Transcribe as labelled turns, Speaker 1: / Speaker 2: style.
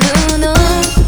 Speaker 1: no, no, no.